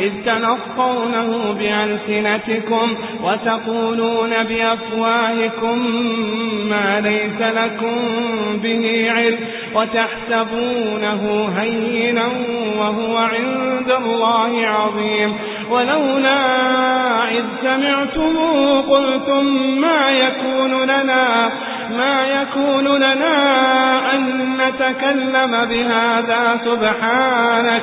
إذ تنصونه بألسنتكم وتقولون بأفواهكم ما ليس لكم به علم وتحسبونه هينا وهو عند الله عظيم ولولا إذ سمعتموه قلتم ما يكون لنا ما يكون لنا أن نتكلم بهذا سبحانك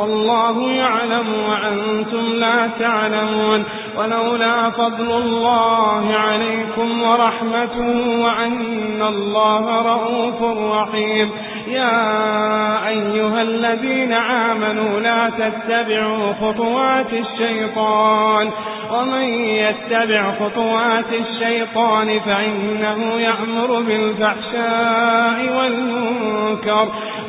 والله يعلم وأنتم لا تعلمون ولولا فضل الله عليكم ورحمته وأن الله رؤوف رحيم. يا أيها الذين آمنوا لا تتبعوا خطوات الشيطان. ومن يتبع خطوات الشيطان فإنه يأمر بالفحشاء والمنكر.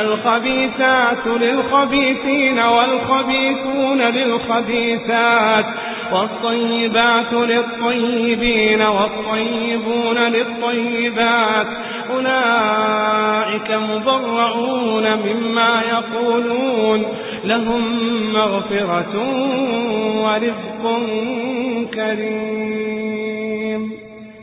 الخبيثات للخبيثين والخبيثون للخبيثات والطيبات للطيبين والطيبون للطيبات أولئك مبرعون مما يقولون لهم مغفرة ورزق كريم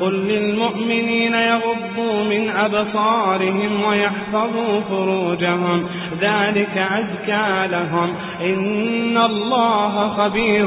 قل للمؤمنين يغضوا من أبصارهم ويحفظوا فروجهم ذلك أزكى لهم. إن الله خبير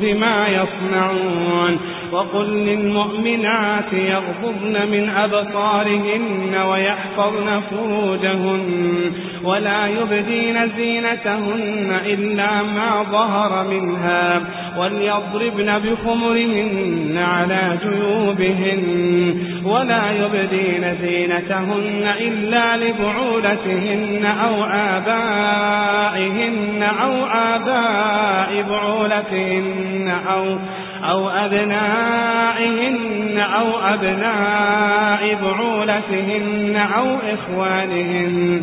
بما يصنعون. وقل للمؤمنات يغضبن من أبصارهن ويحفظن فروجهن. ولا يبدين زينتهن إلا ما ظهر منها وليضربن بخمرهن على جيوبهن ولا يبدين زينتهن إلا لبعولتهن أو آبائهن أو آباء بعولتهن أو أو أبنائهن أو أبناء بعولتهن أو إخوانهن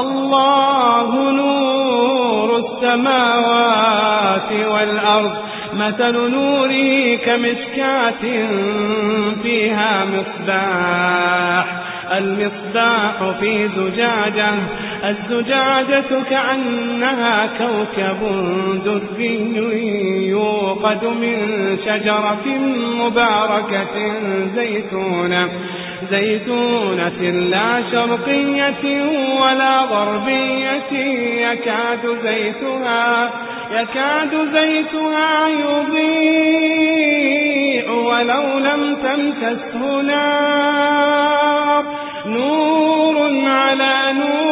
الله نور السماوات والأرض مثل نوره كمشكاة فيها مصباح المصباح في زجاجة الزجاجة كأنها كوكب دري يوقد من شجرة مباركة زيتونة. زيتونة لا شرقية ولا غربية يكاد زيتها يكاد زيتها يضيء ولو لم تمسسه نار. نور على نور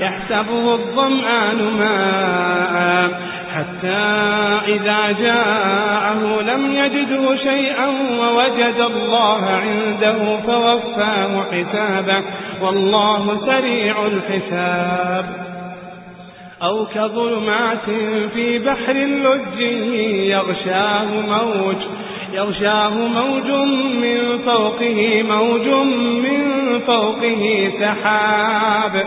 يحسبه الظمآن ماء. حتى إذا جاءه لم يجده شيئا ووجد الله عنده فوفاه حسابه. والله سريع الحساب. أو كظلمات في بحر اللج يغشاه موج يغشاه موج من فوقه موج من فوقه سحاب.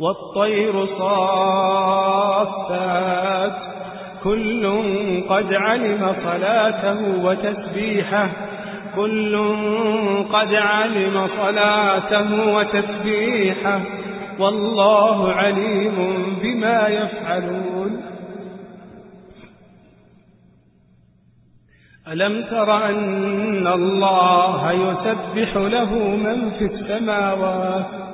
والطير صافات. كل قد علم صلاته وتسبيحه. كل قد علم صلاته وتسبيحه. والله عليم بما يفعلون. ألم تر أن الله يسبح له من في السماوات؟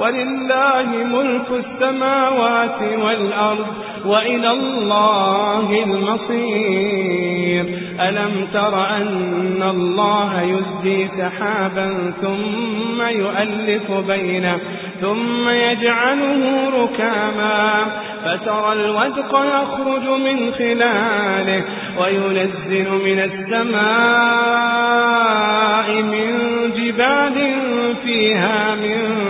ولله ملك السماوات والأرض وإلى الله المصير. ألم تر أن الله يزدي سحابا ثم يؤلف بينه ثم يجعله ركاما فترى الودق يخرج من خلاله وينزل من السماء من جبال فيها من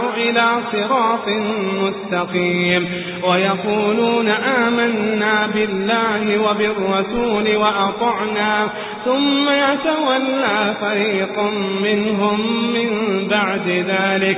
إلى صراط مستقيم. ويقولون آمنا بالله وبالرسول وأطعنا. ثم يتولى فريق منهم من بعد ذلك.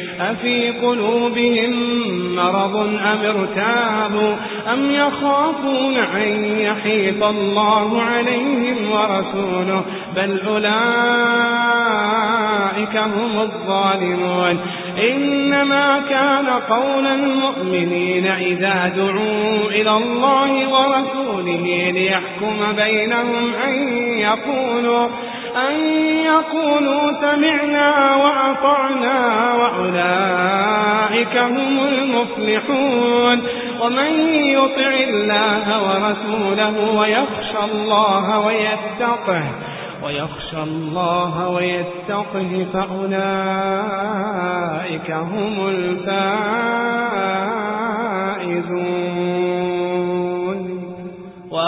أفي قلوبهم مرض أم ارتابوا أم يخافون أن يحيط الله عليهم ورسوله بل أولئك هم الظالمون إنما كان قول المؤمنين إذا دعوا إلى الله ورسوله ليحكم بينهم أن يقولوا أن يقولوا سمعنا وأطعنا وأولئك هم المفلحون. ومن يطع الله ورسوله ويخشى الله ويتقه ويخشى الله ويتقه فأولئك هم الفائزون.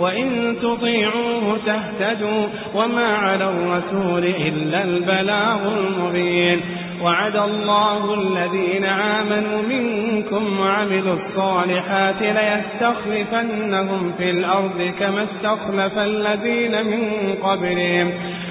وإن تطيعوه تهتدوا وما على الرسول إلا البلاغ المبين. وعد الله الذين آمنوا منكم وعملوا الصالحات ليستخلفنهم في الأرض كما استخلف الذين من قبلهم.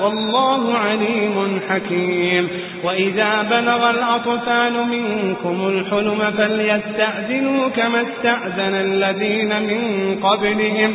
والله عليم حكيم. وإذا بلغ الأطفال منكم الحلم فليستأذنوا كما استأذن الذين من قبلهم.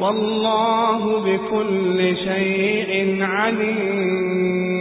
والله بكل شيء عليم.